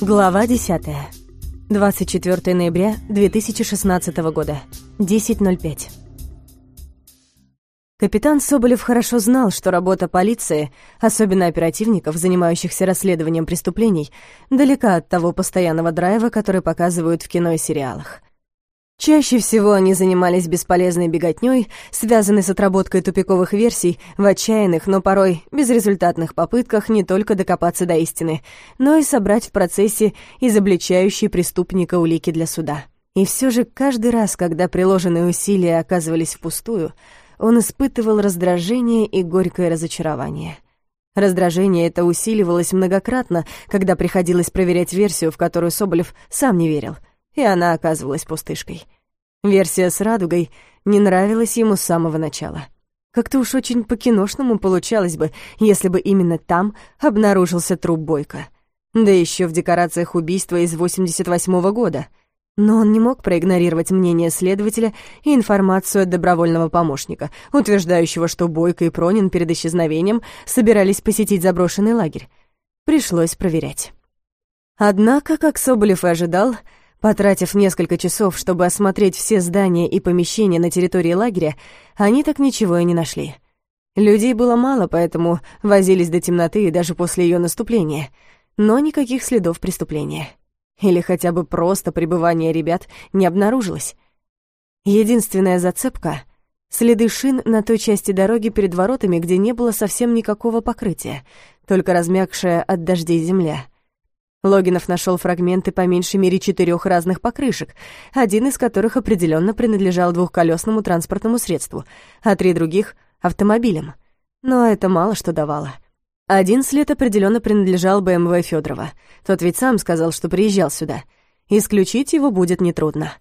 Глава 10. 24 ноября 2016 года. 10.05. Капитан Соболев хорошо знал, что работа полиции, особенно оперативников, занимающихся расследованием преступлений, далека от того постоянного драйва, который показывают в кино и сериалах. Чаще всего они занимались бесполезной беготней, связанной с отработкой тупиковых версий в отчаянных, но порой безрезультатных попытках не только докопаться до истины, но и собрать в процессе изобличающие преступника улики для суда. И все же каждый раз, когда приложенные усилия оказывались впустую, он испытывал раздражение и горькое разочарование. Раздражение это усиливалось многократно, когда приходилось проверять версию, в которую Соболев сам не верил — и она оказывалась пустышкой. Версия с радугой не нравилась ему с самого начала. Как-то уж очень по-киношному получалось бы, если бы именно там обнаружился труп Бойко. Да еще в декорациях убийства из 88-го года. Но он не мог проигнорировать мнение следователя и информацию от добровольного помощника, утверждающего, что Бойко и Пронин перед исчезновением собирались посетить заброшенный лагерь. Пришлось проверять. Однако, как Соболев и ожидал, Потратив несколько часов, чтобы осмотреть все здания и помещения на территории лагеря, они так ничего и не нашли. Людей было мало, поэтому возились до темноты и даже после ее наступления, но никаких следов преступления. Или хотя бы просто пребывания ребят не обнаружилось. Единственная зацепка — следы шин на той части дороги перед воротами, где не было совсем никакого покрытия, только размягшая от дождей земля — Логинов нашел фрагменты по меньшей мере четырех разных покрышек, один из которых определенно принадлежал двухколесному транспортному средству, а три других — автомобилям. Но это мало что давало. Один след определенно принадлежал БМВ Федорова. Тот ведь сам сказал, что приезжал сюда. Исключить его будет нетрудно.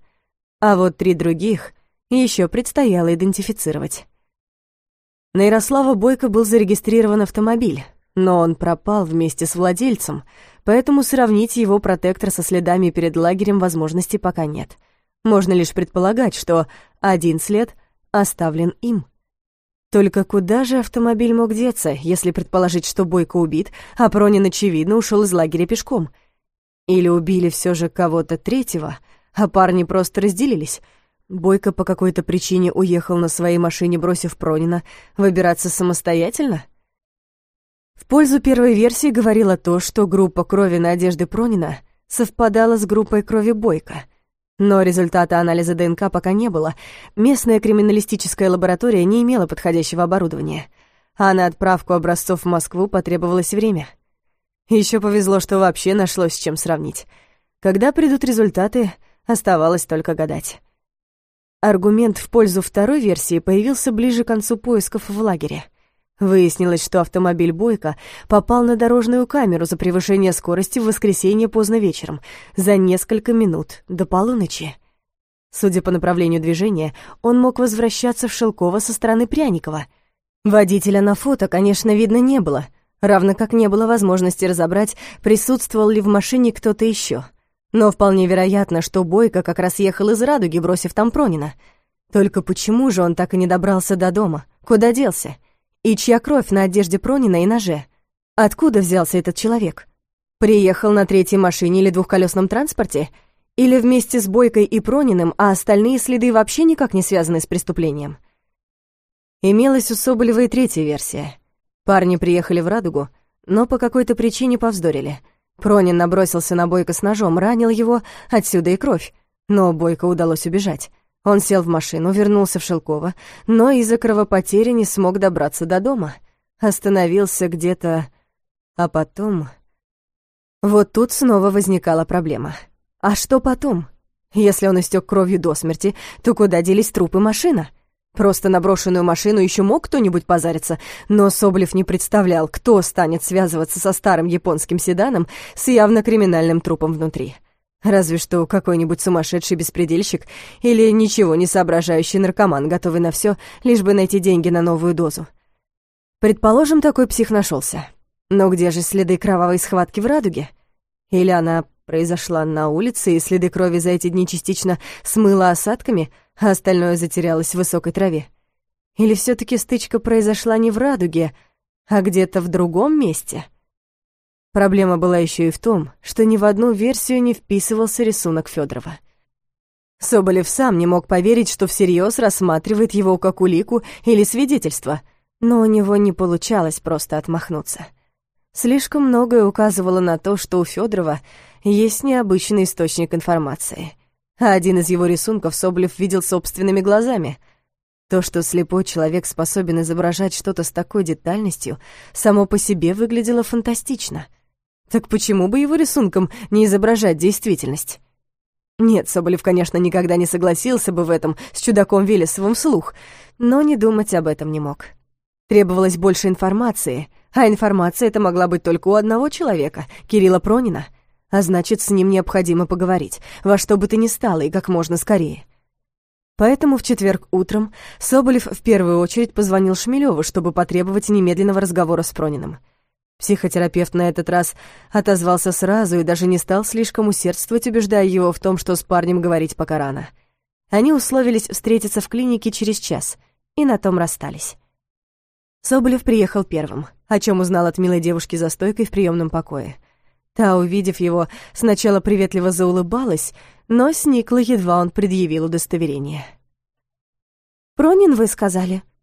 А вот три других еще предстояло идентифицировать. На Ярослава Бойко был зарегистрирован автомобиль, но он пропал вместе с владельцем, поэтому сравнить его протектор со следами перед лагерем возможности пока нет. Можно лишь предполагать, что один след оставлен им. Только куда же автомобиль мог деться, если предположить, что Бойко убит, а Пронин, очевидно, ушел из лагеря пешком? Или убили все же кого-то третьего, а парни просто разделились? Бойко по какой-то причине уехал на своей машине, бросив Пронина, выбираться самостоятельно? В пользу первой версии говорило то, что группа крови на одежде Пронина совпадала с группой крови Бойко. Но результата анализа ДНК пока не было. Местная криминалистическая лаборатория не имела подходящего оборудования. А на отправку образцов в Москву потребовалось время. Еще повезло, что вообще нашлось с чем сравнить. Когда придут результаты, оставалось только гадать. Аргумент в пользу второй версии появился ближе к концу поисков в лагере — Выяснилось, что автомобиль Бойко попал на дорожную камеру за превышение скорости в воскресенье поздно вечером, за несколько минут до полуночи. Судя по направлению движения, он мог возвращаться в Шелково со стороны Пряникова. Водителя на фото, конечно, видно не было, равно как не было возможности разобрать, присутствовал ли в машине кто-то еще. Но вполне вероятно, что Бойко как раз ехал из Радуги, бросив там Пронина. Только почему же он так и не добрался до дома? Куда делся? — и чья кровь на одежде Пронина и ноже? Откуда взялся этот человек? Приехал на третьей машине или двухколесном транспорте? Или вместе с Бойкой и Прониным, а остальные следы вообще никак не связаны с преступлением? Имелась у Соболева и третья версия. Парни приехали в Радугу, но по какой-то причине повздорили. Пронин набросился на Бойко с ножом, ранил его, отсюда и кровь. Но Бойко удалось убежать. Он сел в машину, вернулся в Шелково, но из-за кровопотери не смог добраться до дома. Остановился где-то... А потом... Вот тут снова возникала проблема. А что потом? Если он истек кровью до смерти, то куда делись трупы машина? Просто на брошенную машину еще мог кто-нибудь позариться, но Соболев не представлял, кто станет связываться со старым японским седаном с явно криминальным трупом внутри. Разве что какой-нибудь сумасшедший беспредельщик или ничего не соображающий наркоман, готовый на все, лишь бы найти деньги на новую дозу. Предположим, такой псих нашелся. Но где же следы кровавой схватки в радуге? Или она произошла на улице, и следы крови за эти дни частично смыло осадками, а остальное затерялось в высокой траве? Или все таки стычка произошла не в радуге, а где-то в другом месте? Проблема была еще и в том, что ни в одну версию не вписывался рисунок Федорова. Соболев сам не мог поверить, что всерьез рассматривает его как улику или свидетельство, но у него не получалось просто отмахнуться. Слишком многое указывало на то, что у Федорова есть необычный источник информации. А один из его рисунков Соболев видел собственными глазами. То, что слепой человек способен изображать что-то с такой детальностью, само по себе выглядело фантастично. Так почему бы его рисунком не изображать действительность? Нет, Соболев, конечно, никогда не согласился бы в этом с чудаком Велесовым вслух, но не думать об этом не мог. Требовалось больше информации, а информация эта могла быть только у одного человека, Кирилла Пронина, а значит, с ним необходимо поговорить, во что бы то ни стало и как можно скорее. Поэтому в четверг утром Соболев в первую очередь позвонил Шмелёву, чтобы потребовать немедленного разговора с Прониным. Психотерапевт на этот раз отозвался сразу и даже не стал слишком усердствовать, убеждая его в том, что с парнем говорить пока рано. Они условились встретиться в клинике через час и на том расстались. Соболев приехал первым, о чем узнал от милой девушки за стойкой в приемном покое. Та, увидев его, сначала приветливо заулыбалась, но сникла, едва он предъявил удостоверение. «Пронин, вы сказали?» —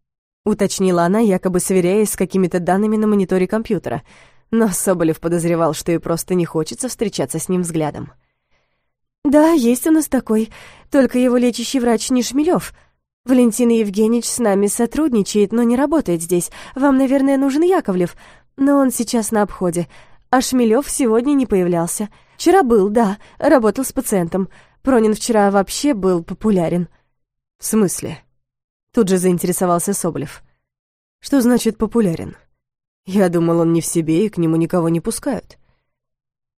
уточнила она, якобы сверяясь с какими-то данными на мониторе компьютера, но Соболев подозревал, что ей просто не хочется встречаться с ним взглядом. «Да, есть у нас такой, только его лечащий врач не Шмелёв. Валентин Евгеньевич с нами сотрудничает, но не работает здесь. Вам, наверное, нужен Яковлев, но он сейчас на обходе. А Шмелёв сегодня не появлялся. Вчера был, да, работал с пациентом. Пронин вчера вообще был популярен». «В смысле?» Тут же заинтересовался Соболев. «Что значит популярен? Я думал, он не в себе, и к нему никого не пускают».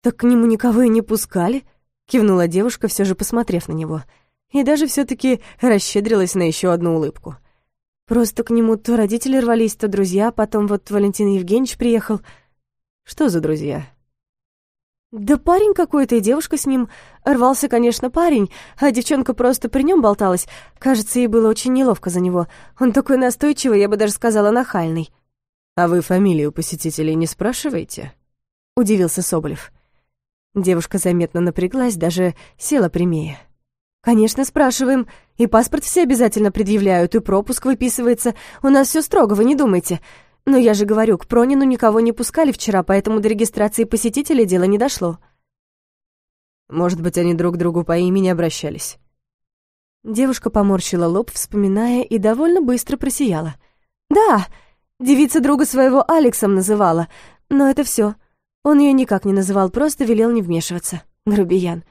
«Так к нему никого и не пускали?» — кивнула девушка, все же посмотрев на него. И даже все таки расщедрилась на еще одну улыбку. «Просто к нему то родители рвались, то друзья, потом вот Валентин Евгеньевич приехал». «Что за друзья?» Да парень какой-то, и девушка с ним. Рвался, конечно, парень, а девчонка просто при нем болталась. Кажется, ей было очень неловко за него. Он такой настойчивый, я бы даже сказала, нахальный. «А вы фамилию посетителей не спрашиваете?» — удивился Соболев. Девушка заметно напряглась, даже села прямее. «Конечно, спрашиваем. И паспорт все обязательно предъявляют, и пропуск выписывается. У нас все строго, вы не думайте. Но я же говорю, к Пронину никого не пускали вчера, поэтому до регистрации посетителей дело не дошло. Может быть, они друг к другу по имени обращались. Девушка поморщила лоб, вспоминая, и довольно быстро просияла. «Да, девица друга своего Алексом называла, но это все. Он ее никак не называл, просто велел не вмешиваться. Грубиян.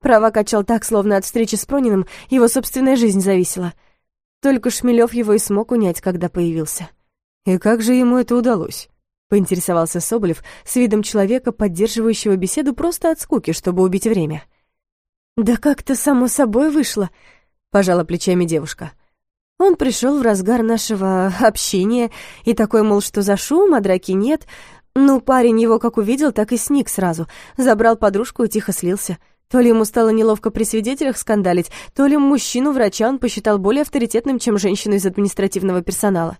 Права качал так, словно от встречи с Прониным его собственная жизнь зависела. Только Шмелев его и смог унять, когда появился». «И как же ему это удалось?» — поинтересовался Соболев с видом человека, поддерживающего беседу просто от скуки, чтобы убить время. «Да как-то само собой вышло», — пожала плечами девушка. Он пришел в разгар нашего общения и такой, мол, что за шум, а драки нет. Ну, парень его как увидел, так и сник сразу. Забрал подружку и тихо слился. То ли ему стало неловко при свидетелях скандалить, то ли мужчину-врача он посчитал более авторитетным, чем женщину из административного персонала.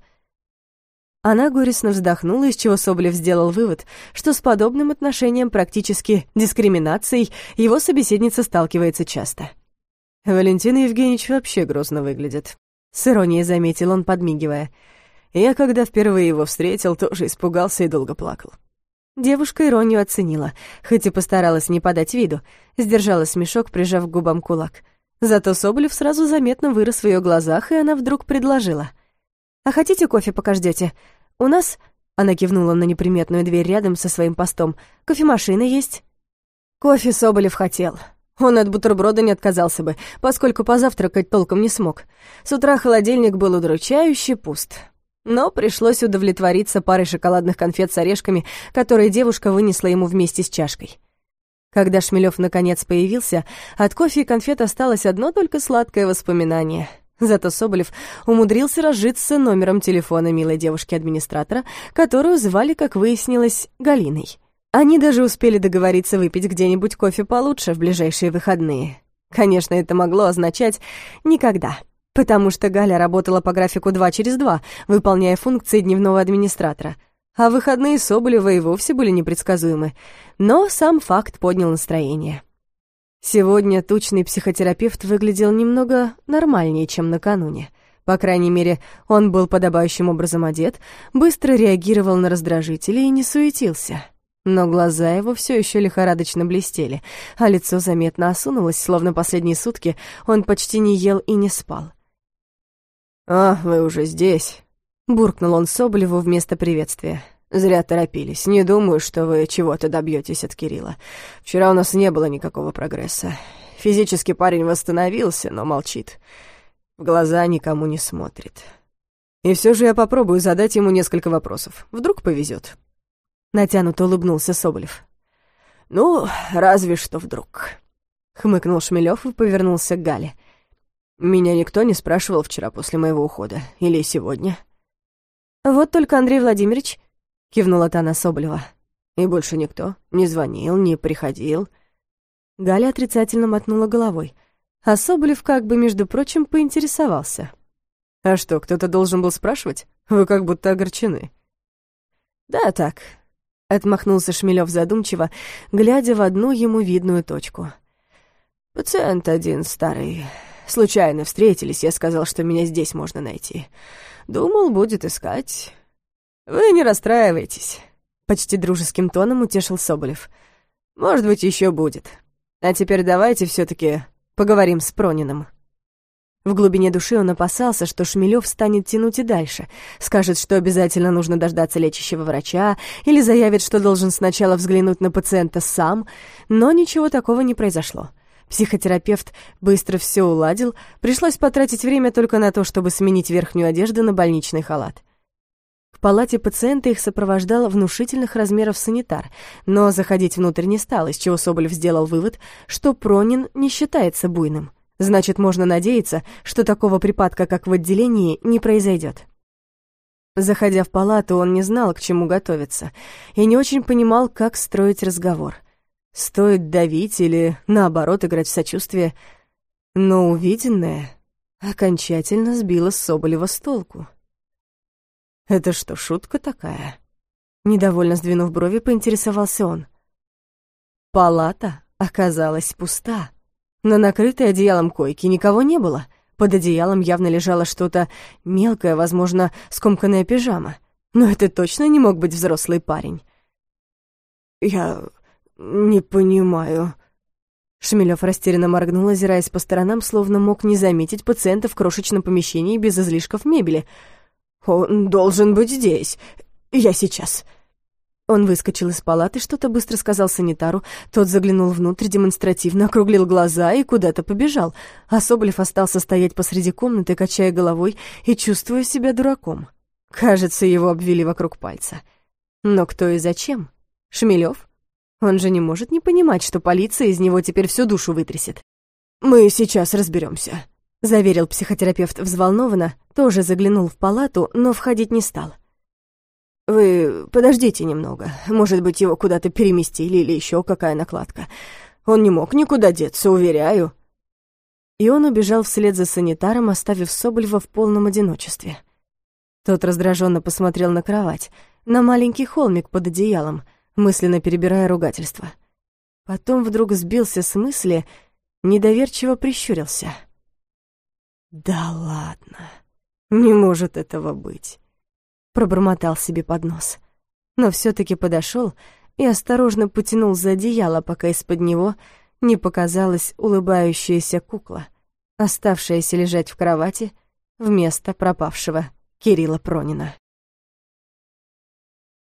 Она горестно вздохнула, из чего Соболев сделал вывод, что с подобным отношением, практически дискриминацией, его собеседница сталкивается часто. «Валентин Евгеньевич вообще грозно выглядит», — с иронией заметил он, подмигивая. «Я, когда впервые его встретил, тоже испугался и долго плакал». Девушка иронию оценила, хоть и постаралась не подать виду, сдержала смешок, прижав к губам кулак. Зато Соболев сразу заметно вырос в ее глазах, и она вдруг предложила — «А хотите кофе пока ждете? У нас...» Она кивнула на неприметную дверь рядом со своим постом. «Кофемашина есть?» Кофе Соболев хотел. Он от бутерброда не отказался бы, поскольку позавтракать толком не смог. С утра холодильник был удручающе пуст. Но пришлось удовлетвориться парой шоколадных конфет с орешками, которые девушка вынесла ему вместе с чашкой. Когда Шмелев наконец появился, от кофе и конфет осталось одно только сладкое воспоминание — Зато Соболев умудрился разжиться номером телефона милой девушки-администратора, которую звали, как выяснилось, Галиной. Они даже успели договориться выпить где-нибудь кофе получше в ближайшие выходные. Конечно, это могло означать «никогда», потому что Галя работала по графику два через два, выполняя функции дневного администратора. а выходные Соболева и вовсе были непредсказуемы, но сам факт поднял настроение. Сегодня тучный психотерапевт выглядел немного нормальнее, чем накануне. По крайней мере, он был подобающим образом одет, быстро реагировал на раздражители и не суетился. Но глаза его все еще лихорадочно блестели, а лицо заметно осунулось, словно последние сутки он почти не ел и не спал. «А, вы уже здесь», — буркнул он Соболеву вместо приветствия. «Зря торопились. Не думаю, что вы чего-то добьетесь от Кирилла. Вчера у нас не было никакого прогресса. Физически парень восстановился, но молчит. В глаза никому не смотрит. И все же я попробую задать ему несколько вопросов. Вдруг повезет. Натянуто улыбнулся Соболев. «Ну, разве что вдруг», — хмыкнул Шмелев и повернулся к Гале. «Меня никто не спрашивал вчера после моего ухода. Или сегодня?» «Вот только Андрей Владимирович», — кивнула та на Соболева. «И больше никто? Не звонил, не приходил?» Галя отрицательно мотнула головой, а Соболев как бы, между прочим, поинтересовался. «А что, кто-то должен был спрашивать? Вы как будто огорчены». «Да, так, Отмахнулся Шмелев задумчиво, глядя в одну ему видную точку. «Пациент один старый. Случайно встретились, я сказал, что меня здесь можно найти. Думал, будет искать. Вы не расстраивайтесь», — почти дружеским тоном утешил Соболев. «Может быть, еще будет. А теперь давайте все таки поговорим с Прониным». В глубине души он опасался, что Шмелев станет тянуть и дальше, скажет, что обязательно нужно дождаться лечащего врача, или заявит, что должен сначала взглянуть на пациента сам, но ничего такого не произошло. Психотерапевт быстро все уладил, пришлось потратить время только на то, чтобы сменить верхнюю одежду на больничный халат. Палате пациента их сопровождал внушительных размеров санитар, но заходить внутрь не стал, из чего Соболев сделал вывод, что Пронин не считается буйным. Значит, можно надеяться, что такого припадка, как в отделении, не произойдет. Заходя в палату, он не знал, к чему готовиться, и не очень понимал, как строить разговор. Стоит давить или, наоборот, играть в сочувствие. Но увиденное окончательно сбило Соболева с толку. «Это что, шутка такая?» Недовольно сдвинув брови, поинтересовался он. Палата оказалась пуста. На накрытой одеялом койке никого не было. Под одеялом явно лежало что-то мелкое, возможно, скомканная пижама. Но это точно не мог быть взрослый парень. «Я не понимаю». Шмелев растерянно моргнул, озираясь по сторонам, словно мог не заметить пациента в крошечном помещении без излишков мебели. «Он должен быть здесь. Я сейчас». Он выскочил из палаты, что-то быстро сказал санитару, тот заглянул внутрь, демонстративно округлил глаза и куда-то побежал, а Соболев остался стоять посреди комнаты, качая головой и чувствуя себя дураком. Кажется, его обвели вокруг пальца. Но кто и зачем? Шмелев? Он же не может не понимать, что полиция из него теперь всю душу вытрясет. «Мы сейчас разберемся, заверил психотерапевт взволнованно, тоже заглянул в палату, но входить не стал. Вы подождите немного. Может быть, его куда-то переместили или еще какая накладка. Он не мог никуда деться, уверяю». И он убежал вслед за санитаром, оставив Соболева в полном одиночестве. Тот раздраженно посмотрел на кровать, на маленький холмик под одеялом, мысленно перебирая ругательства. Потом вдруг сбился с мысли, недоверчиво прищурился. «Да ладно, не может этого быть пробормотал себе под нос. Но все таки подошел и осторожно потянул за одеяло, пока из-под него не показалась улыбающаяся кукла, оставшаяся лежать в кровати вместо пропавшего Кирилла Пронина.